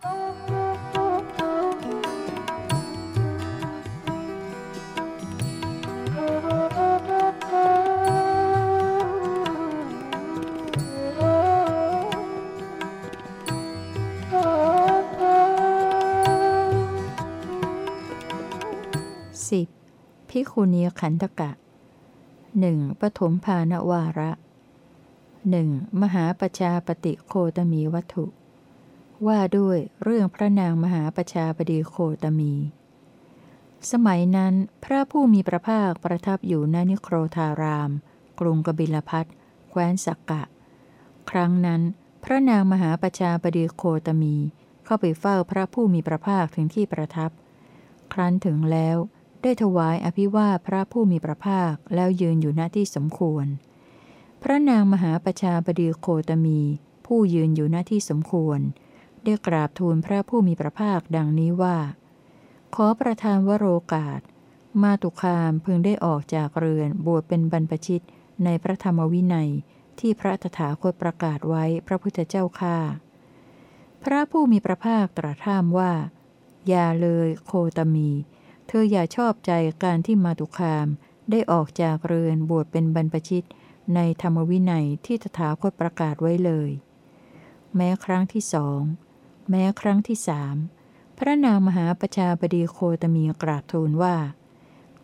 สิบพิคุณีขันธกะหนึ่งปฐมภานวาระหนึ่งมหาปชาปฏิโคตมีวัตถุ ว่าด้วยเรื่องพระนางมหาปชาปฏิโคตมี สมัยนั้นพระผู้มีพระภาคประทับอยู่ณนิโครธาราม กรุงกบิลพัทแคว้นสักกะ ครั้งนั้น พระนางมหาปชาปฏิโคตมีเข้าไปเฝ้าพระผู้มีพระภาคถึงที่ประทับ ครั้นถึงแล้วได้ถวายอภิวาพระผู้มีพระภาคแล้วยืนอยู่ณที่สมควร พระนางมหาประชาบดีโคตมี ผู้ยืนอยู่ณที่สมควร ได้กราบทูลพระผู้มีพระภาคดังนี้ว่า ขอประทานวโรกาส มาตุคามพึงได้ออกจากเรือนบวชเป็นบรรพชิตในพระธรรมวินัยที่พระตถาคตประกาศไว้พระพุทธเจ้าข้าพระผู้มีพระภาคตรัสถามว่า อย่าเลยโคตมี เธออย่าชอบใจการที่มาตุคามได้ออกจากเรือนบวชเป็นบรรพชิตในธรรมวินัยที่ตถาคตประกาศไว้เลย แม้ครั้งที่สอง แม้ครั้งที่สามพระนางมหาประชาบดีโคตมีกราบทูลว่า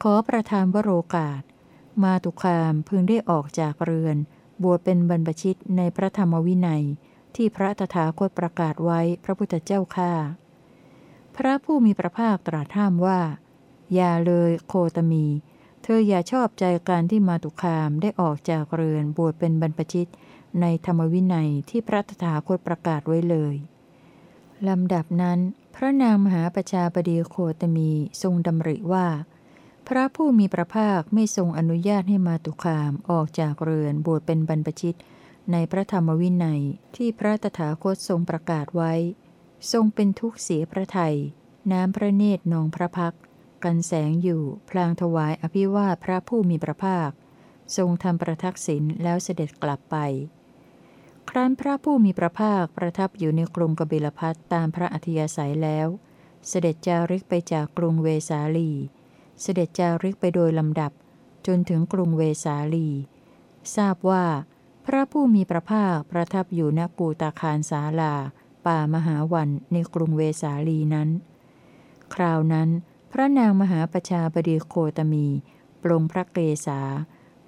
ขอประทานวโรกาส มาตุคามพึงได้ออกจากเรือน บวชเป็นบรรพชิตในพระธรรมวินัย ที่พระตถาคตประกาศไว้พระพุทธเจ้าข้าพระผู้มีพระภาคตรัสถามว่า อย่าเลยโคตมี เธออย่าชอบใจการที่มาตุคามได้ออกจากเรือนบวชเป็นบรรพชิตในธรรมวินัยที่พระตถาคตประกาศไว้เลย ลำดับนั้น พระนางมหาประชาบดีโคตมีทรงดำริว่า พระผู้มีพระภาคไม่ทรงอนุญาตให้มาตุคามออกจากเรือนบวชเป็นบรรพชิต ในพระธรรมวินัยที่พระตถาคตทรงประกาศไว้ ทรงเป็นทุกข์เสียพระไทยน้ำพระเนตรนองพระพัก กันแสงอยู่ พลางถวายอภิวาทพระผู้มีพระภาค ทรงทำประทักษิณแล้วเสด็จกลับไป ครั้นพระผู้มีพระภาคประทับอยู่ในกรุงกบิลพัทตามพระอัธยาศัยแล้ว เสด็จจาริกไปจากกรุงเวสาลี เสด็จจาริกไปโดยลำดับ จนถึงกรุงเวสาลี ทราบว่า พระผู้มีพระภาคประทับอยู่ณกูตาคารสาลา ป่ามหาวันในกรุงเวสาลีนั้น คราวนั้น พระนางมหาประชาบดีโคตมี ปรงพระเกศา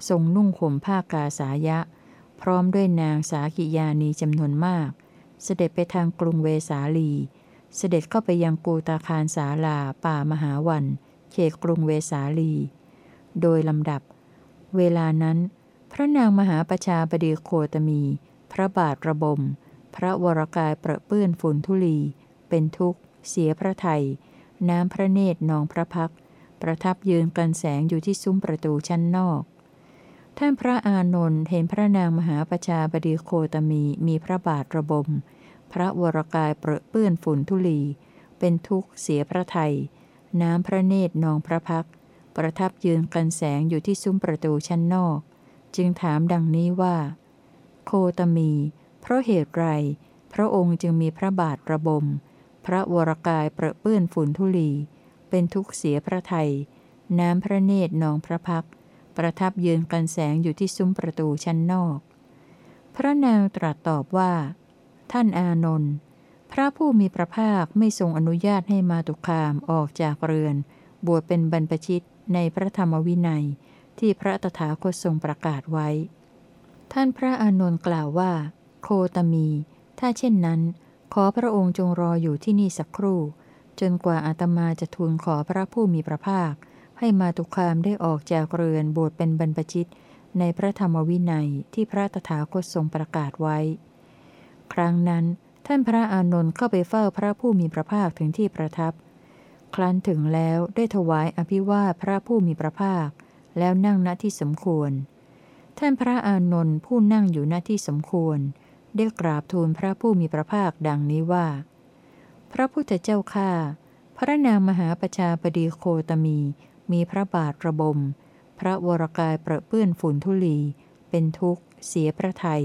ทรงนุ่งห่มผ้ากาสายะ พร้อมด้วยนางสากิยานีจำนวนมาก เสด็จไปทางกรุงเวสาลี เสด็จเข้าไปยังกูตาคารสาลาป่ามหาวัน เขตกรุงเวสาลี โดยลำดับ เวลานั้น พระนางมหาประชาบดีโคตมี พระบาทระบม พระวรกายเปรอะเปื้อนฝุ่นทุลี เป็นทุกข์ เสียพระไทยน้ำพระเนตรนองพระพัก ประทับยืนกันแสงอยู่ที่ซุ้มประตูชั้นนอก ท่านพระอานนท์เห็นพระนางมหาประชาบดีโคตมีมีพระบาทระบม พระวรกายเปรอะเปื้อนฝุ่นทุลี เป็นทุกข์เสียพระไทย น้ำพระเนตรนองพระพัก ประทับยืนกันแสงอยู่ที่ซุ้มประตูชั้นนอก จึงถามดังนี้ว่า โคตมี เพราะเหตุไร พระองค์จึงมีพระบาทระบม พระวรกายเปรอะเปื้อนฝุ่นทุลี เป็นทุกข์เสียพระไทย น้ำพระเนตรนองพระพัก ประทับยืนกันแสงอยู่ที่ซุ้มประตูชั้นนอก พระนางตรัสตอบว่า ท่านอานนท์พระผู้มีพระภาคไม่ทรงอนุญาตให้มาตุคามออกจากเรือน บวชเป็นบรรพชิตในพระธรรมวินัย ที่พระตถาคตทรงประกาศไว้ ท่านพระอานนท์กล่าวว่า โคตมี ถ้าเช่นนั้น ขอพระองค์จงรออยู่ที่นี่สักครู่ จนกว่าอาตมาจะทูลขอพระผู้มีพระภาค ให้มาตุคามได้ออกจากเรือนบวชเป็นบรรพชิต ในพระธรรมวินัยที่พระตถาคตทรงประกาศไว้ ครั้งนั้นท่านพระอานนท์เข้าไปเฝ้าพระผู้มีพระภาคถึงที่ประทับ ครั้นถึงแล้วได้ถวายอภิวาพระผู้มีพระภาค แล้วนั่งณที่สมควร ท่านพระอานนท์ผู้นั่งอยู่ณที่สมควร ได้กราบทูลพระผู้มีพระภาคดังนี้ว่า พระพุทธเจ้าข้าพระนางมหาประชาบดีโคตมี มีพระบาทระบม พระวรกายเปรอะเปื้อนฝุ่นทุลี เป็นทุกข์ เสียพระไทย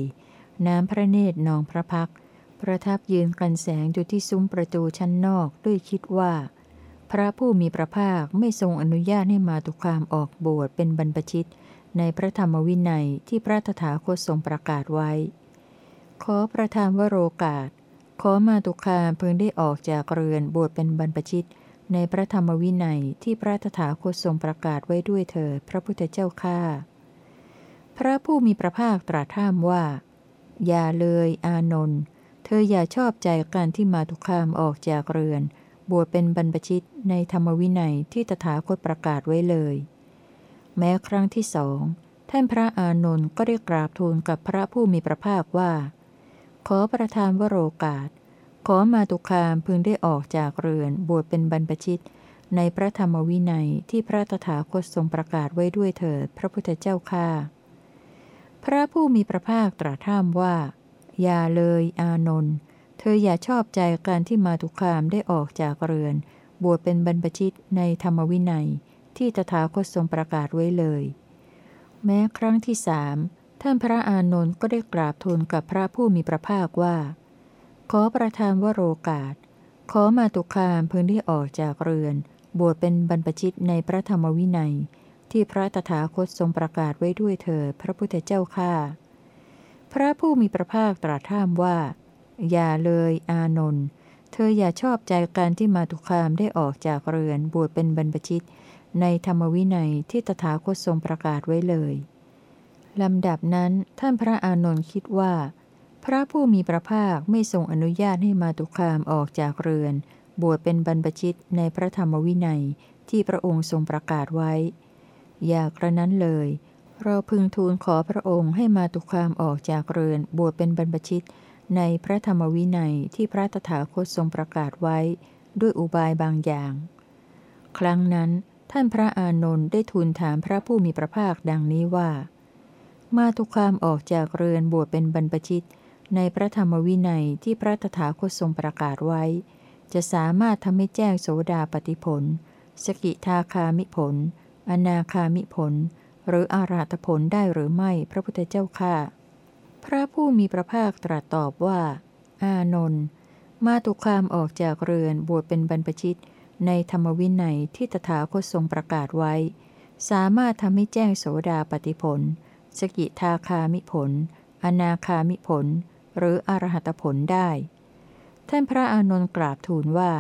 น้ำพระเนตรนองพระพัก ประทับยืนกันแสงอยู่ที่ซุ้มประตูชั้นนอกด้วยคิดว่า พระผู้มีพระภาคไม่ทรงอนุญาตให้มาตุคามออกบวชเป็นบรรพชิต ในพระธรรมวินัยที่พระตถาคตทรงประกาศไว้ ขอประทานวโรกาส ขอมาตุคามเพิ่งได้ออกจากเรือนบวชเป็นบรรพชิต ในพระธรรมวินัยที่พระตถาคตทรงประกาศไว้ด้วยเถิดพระพุทธเจ้าข้าพระผู้มีพระภาคตรัสห้ามว่า อย่าเลยอานนท์เธออย่าชอบใจการที่มาตุคามออกจากเรือน บวชเป็นบรรพชิตในธรรมวินัยที่ตถาคตประกาศไว้เลย แม้ครั้งที่สองท่านพระอานนท์ก็ได้กราบทูลกับพระผู้มีพระภาคว่า ขอประทานวโรกาส ขอมาตุคามพึงได้ออกจากเรือนบวชเป็นบรรพชิต ในพระธรรมวินัยที่พระตถาคตทรงประกาศไว้ด้วยเถิดพระพุทธเจ้าข้าพระผู้มีพระภาคตรัสห้ามว่า อย่าเลยอานนท์เธออย่าชอบใจการที่มาตุคามได้ออกจากเรือน บวชเป็นบรรพชิตในธรรมวินัย ที่ตถาคตทรงประกาศไว้เลย แม้ครั้งที่สามท่านพระอานนท์ก็ได้กราบทูลกับพระผู้มีพระภาคว่า ขอประทานวโรกาส ขอมาตุคามพึงได้ออกจากเรือน บวชเป็นบรรพชิตในพระธรรมวินัย ที่พระตถาคตทรงประกาศไว้ด้วยเถิดพระพุทธเจ้าข้าพระผู้มีพระภาคตรัสถามว่า อย่าเลยอานนท์เธออย่าชอบใจการที่มาตุคามได้ออกจากเรือนบวชเป็นบรรพชิต ในธรรมวินัยที่ตถาคตทรงประกาศไว้เลยลำดับนั้นท่านพระอานนท์คิดว่า พระผู้มีพระภาคไม่ทรงอนุญาตให้มาตุคามออกจากเรือน บวชเป็นบรรพชิตในพระธรรมวินัยที่พระองค์ทรงประกาศไว้ อย่ากระนั้นเลย เราพึงทูลขอพระองค์ให้มาตุคามออกจากเรือน บวชเป็นบรรพชิตในพระธรรมวินัยที่พระตถาคตทรงประกาศไว้ ด้วยอุบายบางอย่าง ครั้งนั้นท่านพระอานนท์ได้ทูลถามพระผู้มีพระภาคดังนี้ว่า มาตุคามออกจากเรือนบวชเป็นบรรพชิต ในพระธรรมวินัยที่พระตถาคตทรงประกาศไว้ จะสามารถทำให้แจ้งโสดาปฏิผล สกิทาคามิผล อนาคามิผล หรืออาราธผลได้หรือไม่พระพุทธเจ้าข้าพระผู้มีพระภาคตรัสตอบว่า อานนท์มาตุคามออกจากเรือนบวชเป็นบรรพชิต ในธรรมวินัยที่ตถาคตทรงประกาศไว้ สามารถทำให้แจ้งโสดาปฏิผล สกิทาคามิผล อนาคามิผล หรืออรหัตผลได้ ท่านพระอานนท์กราบทูลว่า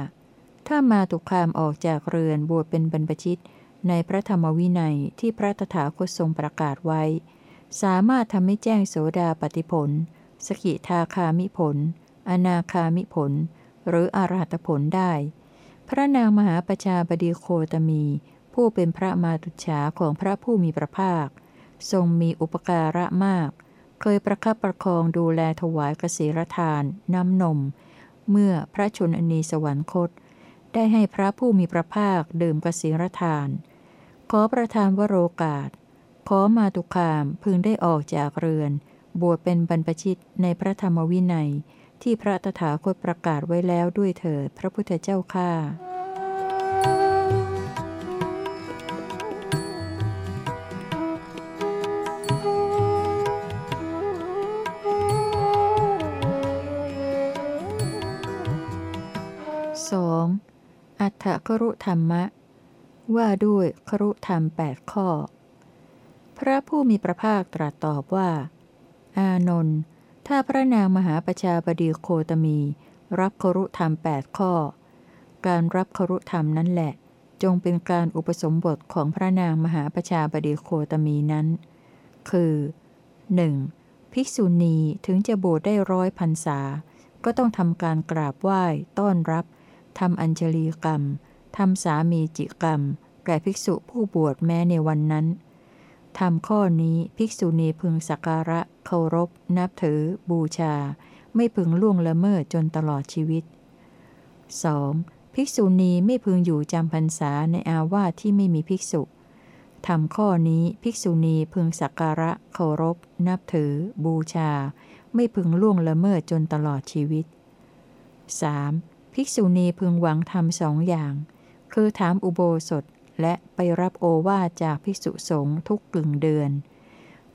ถ้ามาตุคามออกจากเรือนบวชเป็นบรรพชิตในพระธรรมวินัยที่พระตถาคตทรงประกาศไว้ สามารถทำให้แจ้งโสดาปฏิผล สกิทาคามิผล อนาคามิผล หรืออรหัตผลได้ พระนางมหาประชาบดีโคตมี ผู้เป็นพระมาตุฉาของพระผู้มีพระภาค ทรงมีอุปการะมาก เคยประคับประคองดูแลถวายกสิรทาน น้ำนม เมื่อพระชนนีสวรรคต ได้ให้พระผู้มีพระภาคดื่มกสิรทาน ขอประทานวโรกาส ขอมาตุคามพึงได้ออกจากเรือน บวชเป็นบรรพชิตในพระธรรมวินัย ที่พระตถาคตประกาศไว้แล้วด้วยเถิดพระพุทธเจ้าข้า สองอัฏฐครุธรรมะ ว่าด้วยครุธรรมแปดข้อ พระผู้มีพระภาคตรัสตอบว่า อานนท์ถ้าพระนางมหาประชาบดีโคตมี รับครุธรรมแปดข้อ การรับครุธรรมนั้นแหละ จงเป็นการอุปสมบทของพระนางมหาประชาบดีโคตมีนั้น คือ 1. ภิกษุณีถึงจะบวชได้ร้อยพรรษาก็ต้องทำการกราบไหว้ต้อนรับ ทำอัญชลีกรรมทำสามีจิกรรม แก่ภิกษุผู้บวชแม้ในวันนั้นทำข้อนี้ภิกษุณีพึงสักการะ เคารพ นับถือ บูชา ไม่พึงล่วงละเมิดจนตลอดชีวิต 2. ภิกษุณีไม่พึงอยู่จำพรรษาในอาวาสที่ไม่มีภิกษุทำข้อนี้ภิกษุณีพึงสักการะ เคารพ นับถือ บูชา ไม่พึงล่วงละเมิดจนตลอดชีวิต 3. ภิกษุณีพึงหวังทำสองอย่าง คือถามอุโบสถและไปรับโอวาจากภิกษุสงฆ์ทุกกึ่งเดือน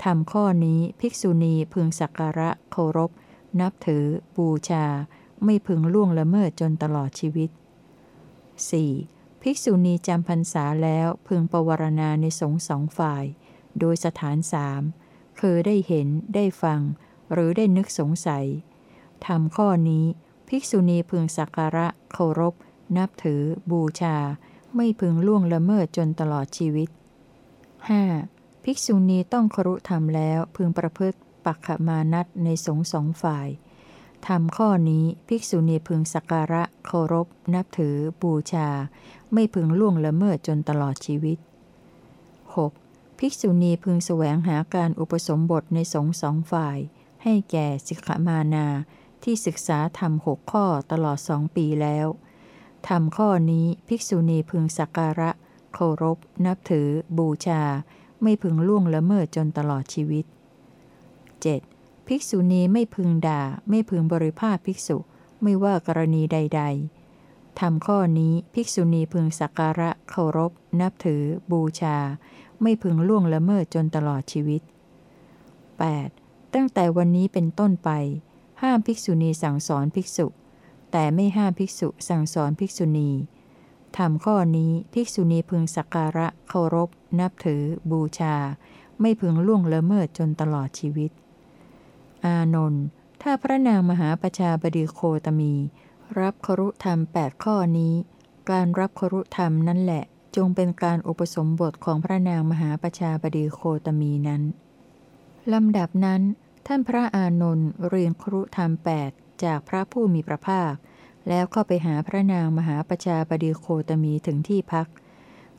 ทำข้อนี้ภิกษุณีพึงสักการะเคารพ นับถือ บูชา ไม่พึงล่วงละเมิดจนตลอดชีวิต 4. ภิกษุณีจำพรรษาแล้วพึงประวรณาในสงฆ์สองฝ่าย โดยสถานสามคือได้เห็นได้ฟัง หรือได้นึกสงสัยทำข้อนี้ ภิกษุณีพึงสักการะ เคารพ นับถือ บูชา ไม่พึงล่วงละเมิดจนตลอดชีวิต 5. ภิกษุณีต้องครุธรรมแล้วพึงประพฤติปักขมานัตในสงฆ์สองฝ่ายทำข้อนี้ภิกษุณีพึงสักการะ เคารพ นับถือ บูชา ไม่พึงล่วงละเมิดจนตลอดชีวิต 6. ภิกษุณีพึงแสวงหาการอุปสมบทในสงฆ์สองฝ่าย ให้แก่สิกขมานา ที่ศึกษาทำหกข้อตลอดสองปีแล้วทำข้อนี้ภิกษุณีพึงสักการะ เคารพ นับถือ บูชา ไม่พึงล่วงละเมิดจนตลอดชีวิต 7. ภิกษุณีไม่พึงด่า ไม่พึงบริภาคภิกษุ ไม่ว่ากรณีใดๆทำข้อนี้ภิกษุณีพึงสักการะ เคารพ นับถือ บูชา ไม่พึงล่วงละเมิดจนตลอดชีวิต 8. ตั้งแต่วันนี้เป็นต้นไป ห้ามภิกษุณีสั่งสอนภิกษุ แต่ไม่ห้ามภิกษุสั่งสอนภิกษุณีทำข้อนี้ภิกษุณีพึงสักการะเคารพ นับถือ บูชา ไม่พึงล่วงละเมิดจนตลอดชีวิต อานนท์ถ้าพระนางมหาประชาบดีโคตมี รับครุธรรมแปดข้อนี้ การรับครุธรรมนั่นแหละ จงเป็นการอุปสมบทของพระนางมหาประชาบดีโคตมีนั้นลำดับนั้น ท่านพระอานนท์เรียนครุธรรมแปดจากพระผู้มีพระภาค แล้วเข้าไปหาพระนางมหาประชาบดีโคตมีถึงที่พัก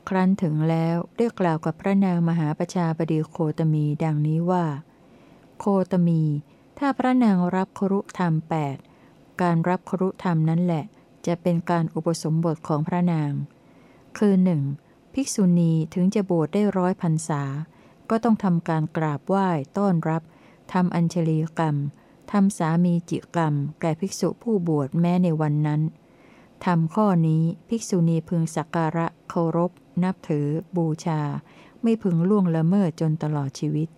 ครั้นถึงแล้วเรียกกล่าวกับพระนางมหาประชาบดีโคตมีดังนี้ว่า โคตมี ถ้าพระนางรับครุธรรมแปดการรับครุธรรมนั้นแหละ จะเป็นการอุปสมบทของพระนาง คือหนึ่งภิกษุณีถึงจะบวชได้ร้อยพรรษา ก็ต้องทำการกราบไหว้ต้อนรับ ทำอัญชลีกรรมทำสามีจิกรรม แก่ภิกษุผู้บวชแม้ในวันนั้นทำข้อนี้ภิกษุณีพึงสักการะเคารพ นับถือ บูชา ไม่พึงล่วงละเมิดจนตลอดชีวิต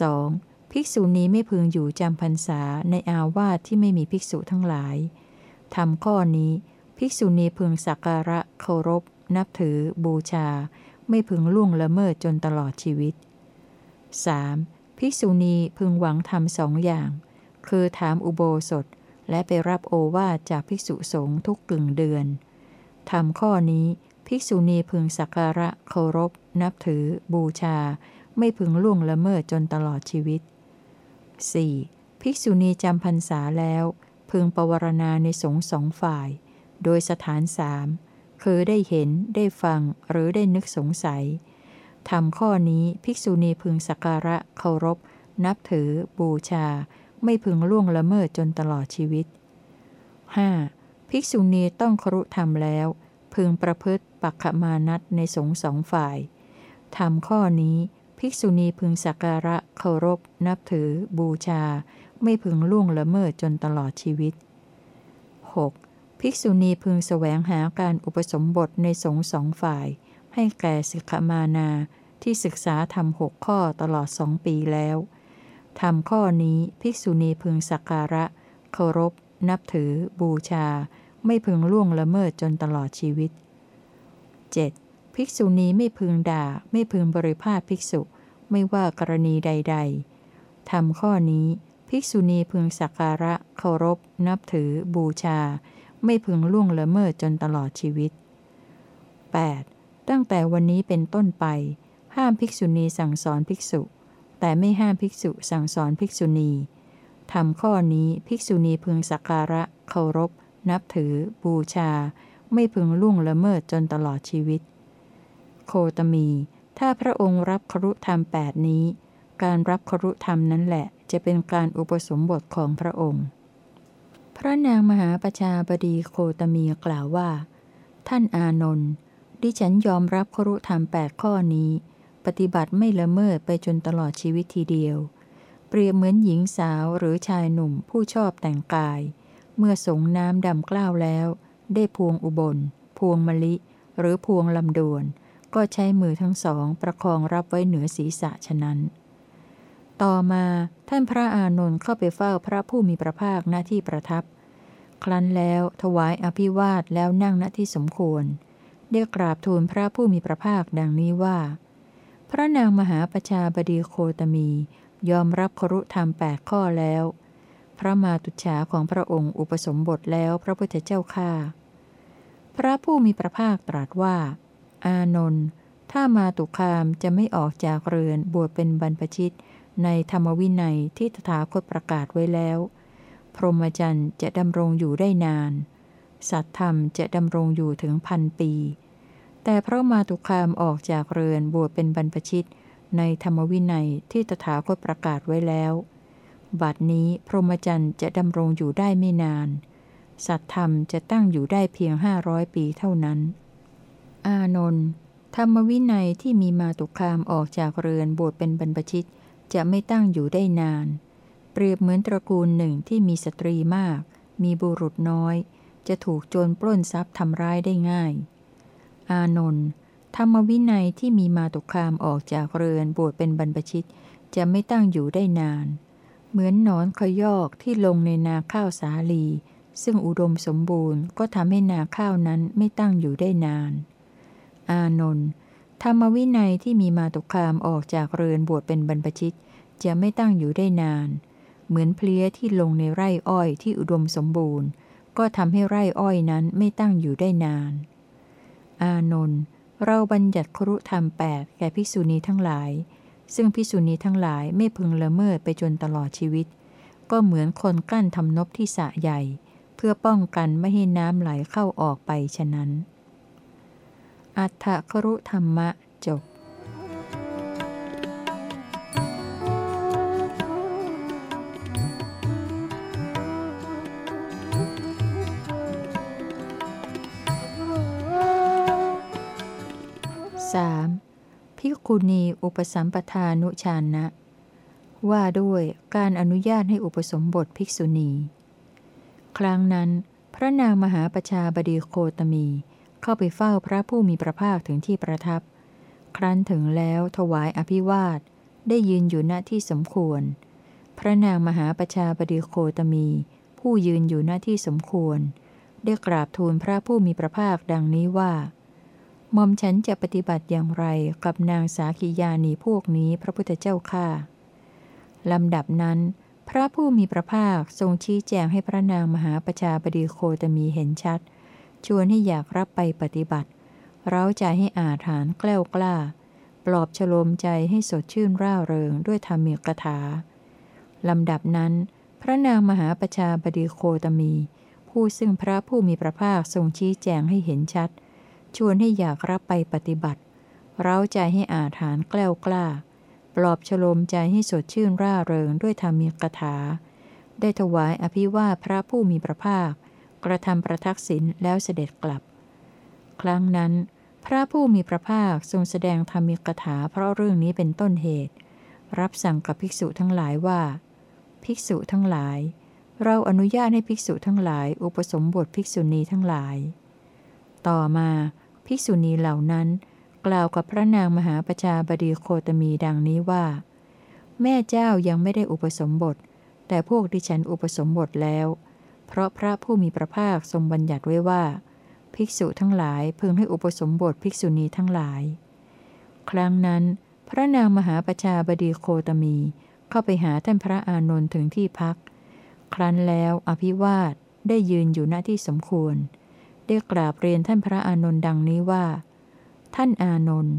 2. ภิกษุณีไม่พึงอยู่จำพรรษาในอาวาสที่ไม่มีภิกษุทั้งหลายทำข้อนี้ภิกษุณีพึงสักการะเคารพ นับถือ บูชา ไม่พึงล่วงละเมิดจนตลอดชีวิต 3. ภิกษุณีพึงหวังทำสองอย่าง คือถามอุโบสถ และไปรับโอวาจากภิกษุสงฆ์ทุกกึ่งเดือนทำข้อนี้ภิกษุณีพึงสักการะเคารพ นับถือ บูชา ไม่พึงล่วงละเมิดจนตลอดชีวิต 4. ภิกษุณีจำพรรษาแล้ว พึงปวารณาในสงฆ์สองฝ่าย โดยสถานสามคือได้เห็นได้ฟังหรือได้นึกสงสัย ทำข้อนี้ภิกษุณีพึงสักการะเคารพ นับถือ บูชา ไม่พึงล่วงละเมิดจนตลอดชีวิต 5. ภิกษุณีต้องครุธรรมแล้ว พึงประพฤติปักขมานัตในสงสองฝ่ายทำข้อนี้ ภิกษุณีพึงสักการะเคารพ นับถือ บูชา ไม่พึงล่วงละเมิดจนตลอดชีวิต 6. ภิกษุณีพึงแสวงหาการอุปสมบทในสงสองฝ่าย ให้แก่สิกขมานาที่ศึกษาทำหกข้อตลอดสองปีแล้วทำข้อนี้ภิกษุณีพึงสักการะ เคารพ นับถือ บูชา ไม่พึงล่วงละเมิดจนตลอดชีวิต 7. ภิกษุณีไม่พึงด่า ไม่พึงบริภาคภิกษุ ไม่ว่ากรณีใด ๆทำข้อนี้ภิกษุณีพึงสักการะ เคารพ นับถือ บูชา ไม่พึงล่วงละเมิดจนตลอดชีวิต 8. ตั้งแต่วันนี้เป็นต้นไป ห้ามภิกษุณีสั่งสอนภิกษุ แต่ไม่ห้ามภิกษุสั่งสอนภิกษุณีทำข้อนี้ภิกษุณีพึงสักการะ เคารพ นับถือ บูชา ไม่พึงล่วงละเมิดจนตลอดชีวิต โคตมี ถ้าพระองค์รับครุธรรมแปดนี้ การรับครุธรรมนั้นแหละ จะเป็นการอุปสมบทของพระองค์ พระนางมหาประชาบดีโคตมีกล่าวว่า ท่านอานนท์ ดิฉันยอมรับครุธรรมแปดข้อนี้ ปฏิบัติไม่ละเมิดไปจนตลอดชีวิตทีเดียว เปรียบเหมือนหญิงสาวหรือชายหนุ่มผู้ชอบแต่งกาย เมื่อสงน้ำดำกล้าวแล้ว ได้พวงอุบล พวงมะลิ หรือพวงลำดวน ก็ใช้มือทั้งสองประคองรับไว้เหนือศีรษะฉะนั้น ต่อมาท่านพระอานนท์เข้าไปเฝ้าพระผู้มีพระภาคณที่ประทับ ครั้นแล้วถวายอภิวาทแล้วนั่งณที่สมควร ได้กราบทูลพระผู้มีพระภาคดังนี้ว่า พระนางมหาประชาบดีโคตมี ยอมรับครุธรรมแปดข้อแล้ว พระมาตุฉาของพระองค์อุปสมบทแล้วพระพุทธเจ้าข้าพระผู้มีพระภาคตรัสว่า อานนท์ถ้ามาตุคามจะไม่ออกจากเรือนบวชเป็นบรรพชิต ในธรรมวินัยที่ตถาคตประกาศไว้แล้ว พรหมจรรย์จะดำรงอยู่ได้นาน สัตธรรมจะดำรงอยู่ถึงพันปี แต่เพราะมาตุคามออกจากเรือนบวชเป็นบรรพชิต ในธรรมวินัยที่ตถาคตประกาศไว้แล้ว บัดนี้พรหมจรรย์จะดำรงอยู่ได้ไม่นาน สัตธรรมจะตั้งอยู่ได้เพียงห้าร้อยปีเท่านั้น อานนท์ธรรมวินัยที่มีมาตุคามออกจากเรือนบวชเป็นบรรพชิตจะไม่ตั้งอยู่ได้นาน เปรียบเหมือนตระกูลหนึ่งที่มีสตรีมาก มีบุรุษน้อย จะถูกโจรปล้นทรัพย์ทำร้ายได้ง่าย อานนท์ธรรมวินัยที่มีมาตุคามออกจากเรือนบวชเป็นบรรพชิต จะไม่ตั้งอยู่ได้นาน เหมือนนอนขยอกที่ลงในนาข้าวสาลี ซึ่งอุดมสมบูรณ์ก็ทำให้นาข้าวนั้นไม่ตั้งอยู่ได้นาน อานนท์ธรรมวินัยที่มีมาตุคามออกจากเรือนบวชเป็นบรรพชิต จะไม่ตั้งอยู่ได้นาน เหมือนเพลี้ยที่ลงในไร่อ้อยที่อุดมสมบูรณ์ ก็ทำให้ไร่อ้อยนั้นไม่ตั้งอยู่ได้นาน อานนท์เราบัญญัติครุธรรมแปดแก่ภิกษุณีทั้งหลาย ซึ่งภิกษุณีทั้งหลายไม่พึงละเมิดไปจนตลอดชีวิต ก็เหมือนคนกั้นทำนบที่สะใหญ่ เพื่อป้องกันไม่ให้น้ำไหลเข้าออกไปฉะนั้น อัฏฐครุธรรมะจบ พิคุณีอุปสัมปทานุชานะ ว่าด้วยการอนุญาตให้อุปสมบทภิกษุณี ครั้งนั้น พระนางมหาประชาบดีโคตมี เข้าไปเฝ้าพระผู้มีพระภาคถึงที่ประทับ ครั้นถึงแล้วถวายอภิวาทได้ยืนอยู่ณที่สมควร พระนางมหาประชาบดีโคตมี ผู้ยืนอยู่ณที่สมควร ได้กราบทูลพระผู้มีพระภาคดังนี้ว่า มอมฉันจะปฏิบัติอย่างไรกับนางสาคิยานีพวกนี้พระพุทธเจ้าข้าลำดับนั้น พระผู้มีพระภาคทรงชี้แจงให้พระนางมหาประชาบดีโคตมีเห็นชัด ชวนให้อยากรับไปปฏิบัติ เร้าใจให้อาถานแกล้วกล้า ปลอบฉโลมใจให้สดชื่นร่าเริงด้วยธรรมีกถาลำดับนั้น พระนางมหาประชาบดีโคตมี ผู้ซึ่งพระผู้มีพระภาคทรงชี้แจงให้เห็นชัด ชวนให้อยากรับไปปฏิบัติ เร้าใจให้อาถานแกล้วกล้า ปลอบฉลมใจให้สดชื่นร่าเริงด้วยธรรมีกถา ได้ถวายอภิวาพระผู้มีพระภาค กระทำประทักษิณแล้วเสด็จกลับ ครั้งนั้น พระผู้มีพระภาคทรงแสดงธรรมิกถาเพราะเรื่องนี้เป็นต้นเหตุ รับสั่งกับภิกษุทั้งหลายว่า ภิกษุทั้งหลาย เราอนุญาตให้ภิกษุทั้งหลาย อุปสมบทภิกษุณีทั้งหลาย ต่อมา ภิกษุณีเหล่านั้น กล่าวกับพระนางมหาประชาบดีโคตมีดังนี้ว่า แม่เจ้ายังไม่ได้อุปสมบท แต่พวกดิฉันอุปสมบทแล้ว เพราะพระผู้มีพระภาคทรงบัญญัติไว้ว่า ภิกษุทั้งหลายพึงให้อุปสมบทภิกษุณีทั้งหลาย ครั้งนั้น พระนางมหาประชาบดีโคตมีเข้าไปหาท่านพระอานนท์ถึงที่พัก ครั้นแล้วอภิวาทได้ยืนอยู่หน้าที่สมควร ได้กราบเรียนท่านพระอานนท์ดังนี้ว่า ท่านอานนท์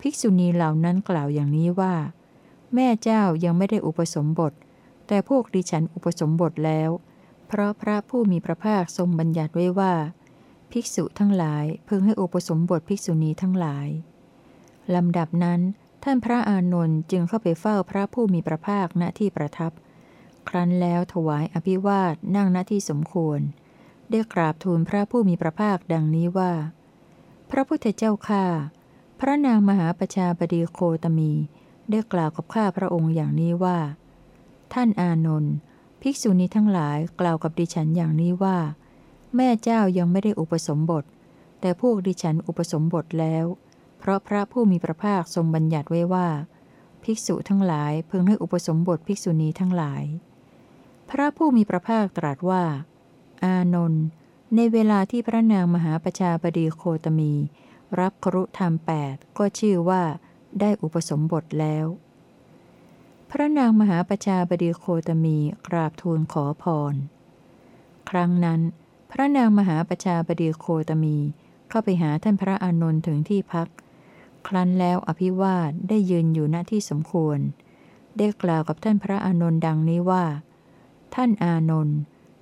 ภิกษุณีเหล่านั้นกล่าวอย่างนี้ว่า แม่เจ้ายังไม่ได้อุปสมบท แต่พวกดิฉันอุปสมบทแล้ว เพราะพระผู้มีพระภาคทรงบัญญัติไว้ว่า ภิกษุทั้งหลายพึงให้อุปสมบทภิกษุณีทั้งหลายลำดับนั้น ท่านพระอานนท์จึงเข้าไปเฝ้าพระผู้มีพระภาคณที่ประทับ ครั้นแล้วถวายอภิวาทนั่งณที่สมควร ได้กราบทูลพระผู้มีพระภาคดังนี้ว่า พระพุทธเจ้าข้าพระนางมหาประชาบดีโคตมี ได้กล่าวกับข้าพระองค์อย่างนี้ว่า ท่านอานนท์ภิกษุณีทั้งหลายกล่าวกับดิฉันอย่างนี้ว่า แม่เจ้ายังไม่ได้อุปสมบท แต่พวกดิฉันอุปสมบทแล้ว เพราะพระผู้มีพระภาคทรงบัญญัติไว้ว่า ภิกษุทั้งหลายเพึงให้อุปสมบทภิกษุณีทั้งหลาย พระผู้มีพระภาคตรัสว่า อานนท์ในเวลาที่พระนางมหาประชาบดีโคตมี รับครุธรรมแปดก็ชื่อว่า ได้อุปสมบทแล้ว พระนางมหาประชาบดีโคตมีกราบทูลขอพร ครั้งนั้น พระนางมหาประชาบดีโคตมีเข้าไปหาท่านพระอานนท์ถึงที่พัก ครั้นแล้วอภิวาทได้ยืนอยู่ณที่สมควร ได้กล่าวกับท่านพระอานนท์ดังนี้ว่า ท่านอานนท์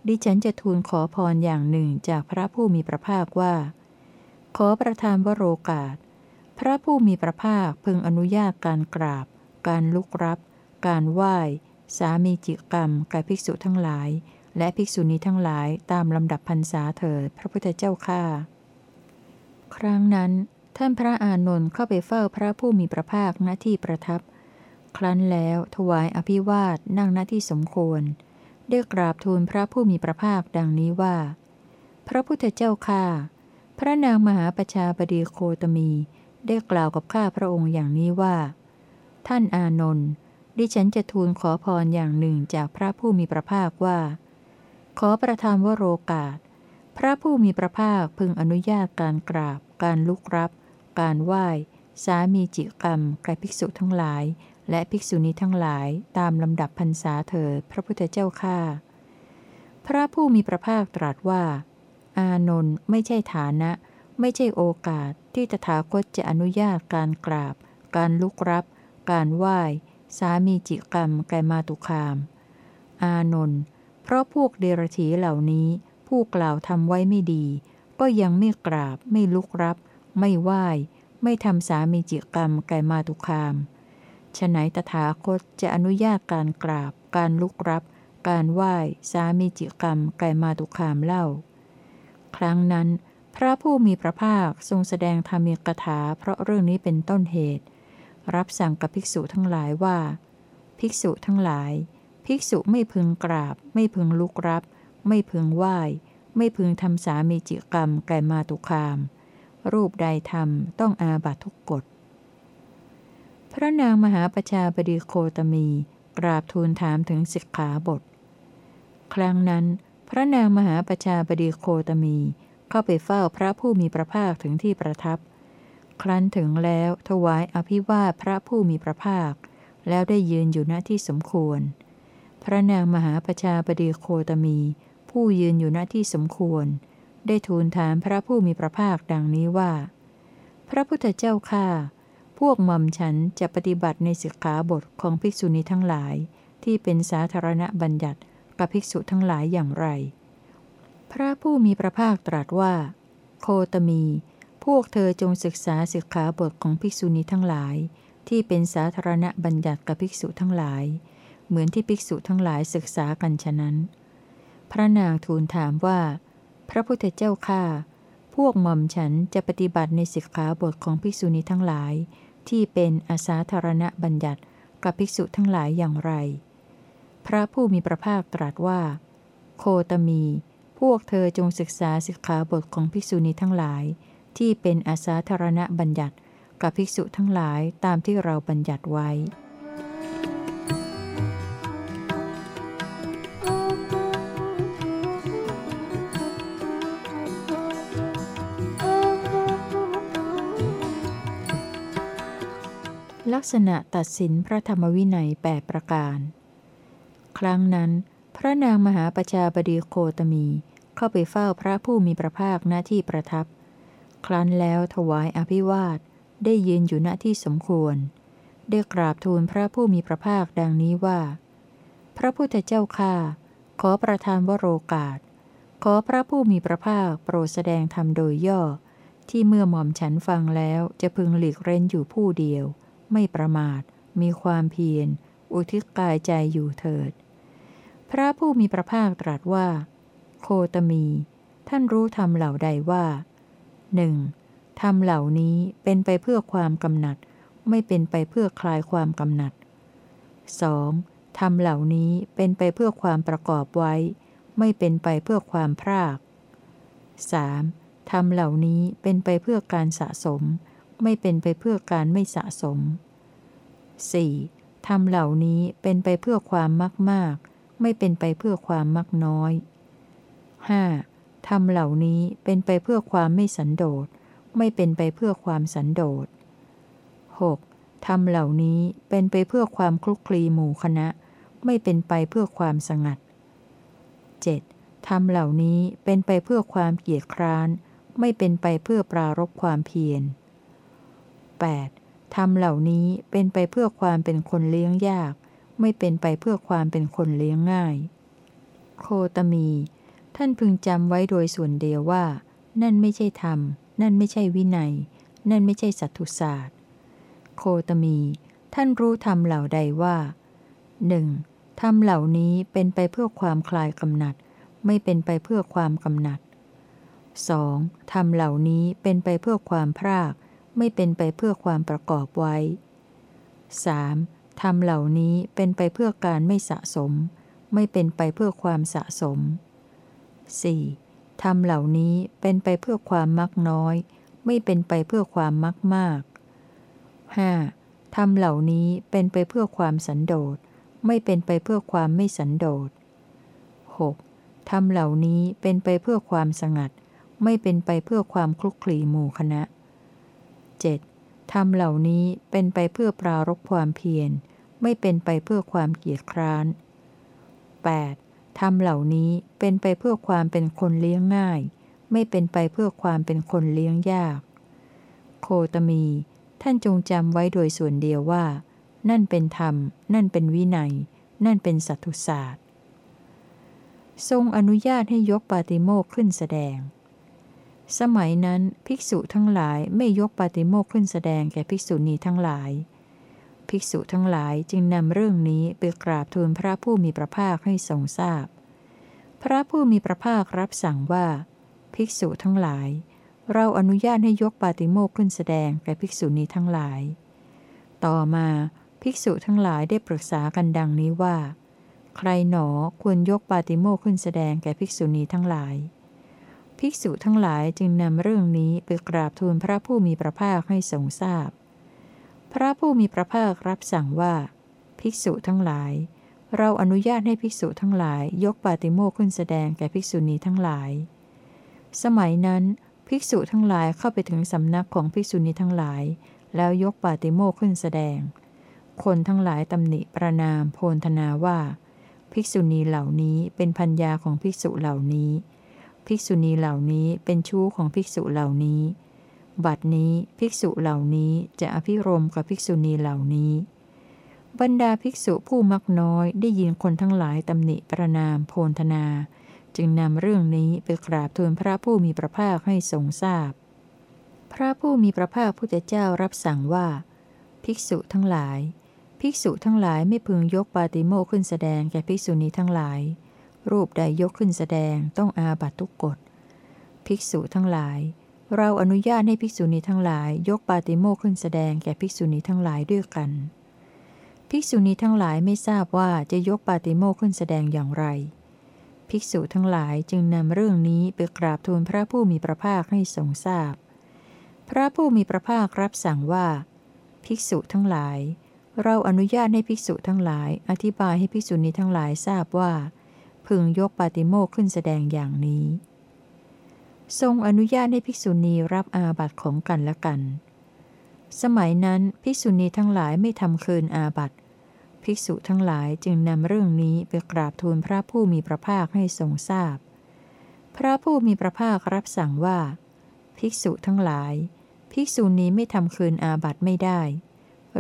ดิฉันจะทูลขอพรอย่างหนึ่งจากพระผู้มีพระภาคว่า ขอประทานวโรกาส พระผู้มีพระภาคพึงอนุญาตการกราบ การลุกรับ การไหว้ สามีจิกรรมแก่ภิกษุทั้งหลาย และภิกษุณีทั้งหลายตามลำดับพรรษาเถิดพระพุทธเจ้าข้าครั้งนั้น ท่านพระอานนท์เข้าไปเฝ้าพระผู้มีพระภาคณที่ประทับ ครั้นแล้วถวายอภิวาทนั่งณที่สมควร ได้กราบทูลพระผู้มีพระภาคดังนี้ว่า พระพุทธเจ้าข้าพระนางมหาประชาบดีโคตมี ได้กล่าวกับข้าพระองค์อย่างนี้ว่า ท่านอานนท์ดิฉันจะทูลขอพรอย่างหนึ่งจากพระผู้มีพระภาคว่า ขอประทานวโรกาส พระผู้มีพระภาคพึงอนุญาตการกราบ การลุกรับ การไหว้ สามีจิกรรมแก่ภิกษุทั้งหลาย และภิกษุณีทั้งหลายตามลำดับพรรษาเถิดพระพุทธเจ้าข้าพระผู้มีพระภาคตรัสว่า อานนท์ไม่ใช่ฐานะ ไม่ใช่โอกาสที่ตถาคตจะอนุญาตการกราบ การลุกรับ การไหว้ สามีจิกรรมแกมาตุคาม อานนท์เพราะพวกเดรธีเหล่านี้ผู้กล่าวทำไว้ไม่ดี ก็ยังไม่กราบ ไม่ลุกรับ ไม่ไหว้ ไม่ทำสามีจิกรรมแกมาตุคาม ฉไหนตถาคตจะอนุญาตการกราบ การลุกรับ การไหว้ สามีจิกรรม ไกมาตุคามเล่า ครั้งนั้น พระผู้มีพระภาคทรงแสดงธรรมีกถาเพราะเรื่องนี้เป็นต้นเหตุ รับสั่งกับภิกษุทั้งหลายว่า ภิกษุทั้งหลาย ภิกษุไม่พึงกราบ ไม่พึงลุกรับ ไม่พึงไหว้ ไม่พึงทำสามีจิกรรม ไกมาตุคาม รูปใดทำต้องอาบัตทุกกฎ พระนางมหาประชาบดีโคตมี กราบทูลถามถึงสิกขาบท ครั้งนั้น พระนางมหาประชาบดีโคตมี เข้าไปเฝ้าพระผู้มีพระภาคถึงที่ประทับ ครั้นถึงแล้วถวายอภิวาทพระผู้มีพระภาค แล้วได้ยืนอยู่ณที่สมควร พระนางมหาประชาบดีโคตมี ผู้ยืนอยู่ณที่สมควร ได้ทูลถามพระผู้มีพระภาคดังนี้ว่า พระพุทธเจ้าข้า พวกหม่อมฉันจะปฏิบัติในสิกขาบทของภิกษุณีทั้งหลาย ที่เป็นสาธารณบัญญัติกับภิกษุทั้งหลายอย่างไร พระผู้มีพระภาคตรัสว่า โคตมี พวกเธอจงศึกษาสิกขาบทของภิกษุณีทั้งหลาย ที่เป็นสาธารณบัญญัติกับภิกษุทั้งหลาย เหมือนที่ภิกษุทั้งหลายศึกษากันฉะนั้น พระนางทูลถามว่า พระพุทธเจ้าข้าพวกหม่อมฉันจะปฏิบัติในสิกขาบทของภิกษุณีทั้งหลาย ที่เป็นอาสาธารณบัญญัติกับภิกษุทั้งหลายอย่างไร พระผู้มีพระภาคตรัสว่า โคตมี พวกเธอจงศึกษาสิกขาบทของภิกษุณีทั้งหลาย ที่เป็นอาสาธารณบัญญัติกับภิกษุทั้งหลายตามที่เราบัญญัติไว้ ลักษณะตัดสินพระธรรมวินัยแปประการ ครั้งนั้น พระนางมหาประชาบดีโคตมีเข้าไปเฝ้าพระผู้มีพระภาคหน้าที่ประทับ ครั้นแล้วถวายอภิวาทได้ยืนอยู่ณที่สมควร ได้กราบทูลพระผู้มีพระภาคดังนี้ว่า พระพุทธเจ้าข้าขอประทานวโรกาส ขอพระผู้มีพระภาคโปรดแสดงธรรมโดยย่อ ที่เมื่อหม่อมฉันฟังแล้วจะพึงหลีกเร้นอยู่ผู้เดียว ไม่ประมาท มีความเพียร อุทิศกายใจอยู่เถิด พระผู้มีพระภาคตรัสว่า โคตมี ท่านรู้ธรรมเหล่าใดว่าหนึ่งธรรมเหล่านี้เป็นไปเพื่อความกำหนัด ไม่เป็นไปเพื่อคลายความกำหนัด 2. ธรรมเหล่านี้เป็นไปเพื่อความประกอบไว้ ไม่เป็นไปเพื่อความพราก 3. ธรรมเหล่านี้เป็นไปเพื่อการสะสม ไม่เป็นไปเพื่อการไม่สะสม 4. ทำเหล่านี้เป็นไปเพื่อความมักมากไม่เป็นไปเพื่อความมักน้อย 5. ทำเหล่านี้เป็นไปเพื่อความไม่สันโดษ ไม่เป็นไปเพื่อความสันโดษ 6. ทำเหล่านี้เป็นไปเพื่อความคลุกคลีหมู่คณะ ไม่เป็นไปเพื่อความสงัด 7. ทำเหล่านี้เป็นไปเพื่อความเกียจคร้าน ไม่เป็นไปเพื่อปรารบความเพียร 8. ทำเหล่านี้เป็นไปเพื่อความเป็นคนเลี้ยงยาก ไม่เป็นไปเพื่อความเป็นคนเลี้ยงง่าย โคตมี ท่านพึงจำไว้โดยส่วนเดียวว่า นั่นไม่ใช่ธรรม นั่นไม่ใช่วินัย นั่นไม่ใช่สัตตุศาสตร์ โคตมี ท่านรู้ธรรมเหล่าใดว่าหนึ่งธรรมเหล่านี้เป็นไปเพื่อความคลายกำหนัด ไม่เป็นไปเพื่อความกำหนัด 2. ธรรมเหล่านี้เป็นไปเพื่อความพราก ไม่เป็นไปเพื่อความประกอบไว้ 3. ธรรมเหล่านี้เป็นไปเพื่อการไม่สะสม ไม่เป็นไปเพื่อความสะสม 4. ธรรมเหล่านี้เป็นไปเพื่อความมักน้อย ไม่เป็นไปเพื่อความมักมาก 5. ธรรมเหล่านี้เป็นไปเพื่อความสันโดษ ไม่เป็นไปเพื่อความไม่สันโดษ 6. ธรรมเหล่านี้เป็นไปเพื่อความสงัด ไม่เป็นไปเพื่อความคลุกคลีหมู่คณะ 7. ธรรมเหล่านี้เป็นไปเพื่อปรารบความเพียร ไม่เป็นไปเพื่อความเกียจคร้าน 8. ธรรมเหล่านี้เป็นไปเพื่อความเป็นคนเลี้ยงง่าย ไม่เป็นไปเพื่อความเป็นคนเลี้ยงยาก โคตมี ท่านจงจำไว้โดยส่วนเดียวว่า นั่นเป็นธรรม นั่นเป็นวินัย นั่นเป็นสัตตุศาสตร์ ทรงอนุญาตให้ยกปาติโมกขึ้นแสดง สมัยนั้นภิกษุทั้งหลายไม่ยกปาติโมกขึ้นแสดงแก่ภิกษุณีทั้งหลาย ภิกษุทั้งหลายจึงนำเรื่องนี้ไปกราบทูลพระผู้มีพระภาคให้ทรงทราบพพระผู้มีพระภาครับสั่งว่า ภิกษุทั้งหลาย เราอนุญาตให้ยกปาติโมกขึ้นแสดงแก่ภิกษุณีทั้งหลาย ต่อมาภิกษุทั้งหลายได้ปรึกษากันดังนี้ว่า ใครหนอควรยกปาติโมกขึ้นแสดงแก่ภิกษุณีทั้งหลาย ภิกษุทั้งหลายจึงนำเรื่องนี้ไปกราบทูลพระผู้มีพระภาคให้ทรงทราบพพระผู้มีพระภาครับสั่งว่า ภิกษุทั้งหลาย เราอนุญาตให้ภิกษุทั้งหลายยกปาติโมกขึ้นแสดงแก่ภิกษุณีทั้งหลาย สมัยนั้นภิกษุทั้งหลายเข้าไปถึงสำนักของภิกษุณีทั้งหลาย แล้วยกปาติโมกขึ้นแสดง คนทั้งหลายตำหนิประนามโพนธนาว่า ภิกษุณีเหล่านี้เป็นพัญญาของภิกษุเหล่านี้ ภิกษุณีเหล่านี้เป็นชู้ของภิกษุเหล่านี้ บัดนี้ภิกษุเหล่านี้จะอภิรมกับภิกษุณีเหล่านี้ บรรดาภิกษุผู้มักน้อยได้ยินคนทั้งหลายตำหนิประนามโพนธนา จึงนำเรื่องนี้ไปกราบทูลพระผู้มีพระภาคให้ทรงทราบพพระผู้มีพระภาคพุทธเจ้ารับสั่งว่า ภิกษุทั้งหลาย ภิกษุทั้งหลายไม่พึงยกปาติโมข์ขึ้นแสดงแก่ภิกษุณีทั้งหลาย รูปใดยกขึ้นแสดงต้องอาบัตทุกกฎ ภิกษุทั้งหลาย เราอนุญาตให้ภิกษุณีทั้งหลาย ยกปาติโมกขึ้นแสดงแก่ภิกษุณีทั้งหลายด้วยกัน ภิกษุณีทั้งหลายไม่ทราบว่าจะยกปาติโมกข์ขึ้นแสดงอย่างไร ภิกษุทั้งหลายจึงนำเรื่องนี้ไปกราบทูลพระผู้มีพระภาคให้ทรงทราบพพระผู้มีพระภาครับสั่งว่า ภิกษุทั้งหลายเราอนุญาตให้ภิกษุทั้งหลาย อธิบายให้ภิกษุณีทั้งหลายทราบว่า พึงยกปาติโมกขึ้นแสดงอย่างนี้ ทรงอนุญาตให้ภิกษุณีรับอาบัติของกันและกัน สมัยนั้นภิกษุณีทั้งหลายไม่ทำคืนอาบัติภิกษุทั้งหลายจึงนำเรื่องนี้ไปกราบทูลพระผู้มีพระภาคให้ทรงทราบพพระผู้มีพระภาครับสั่งว่า ภิกษุทั้งหลาย ภิกษุนี้ไม่ทำคืนอาบัติไม่ได้